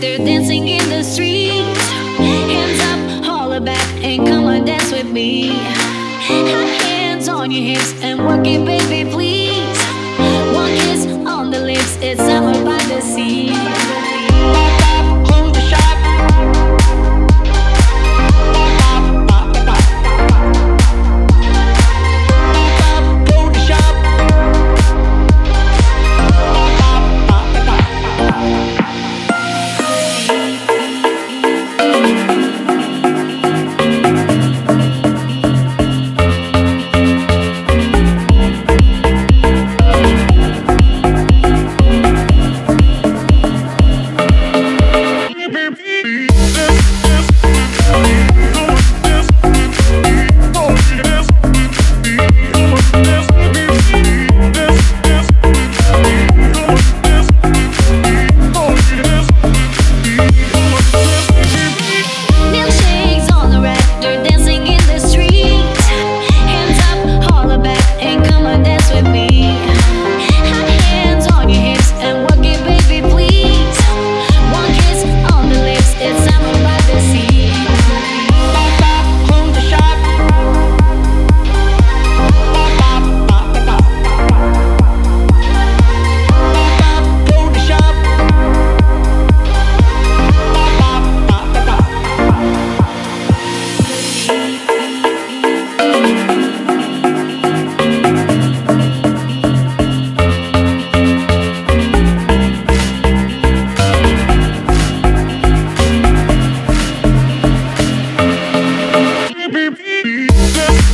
They're dancing in the street. Hands up, holler back, and come on, dance with me. Hands on your hips and work it, baby, please. One kiss on the lips, it's summer by the sea. Jesus. music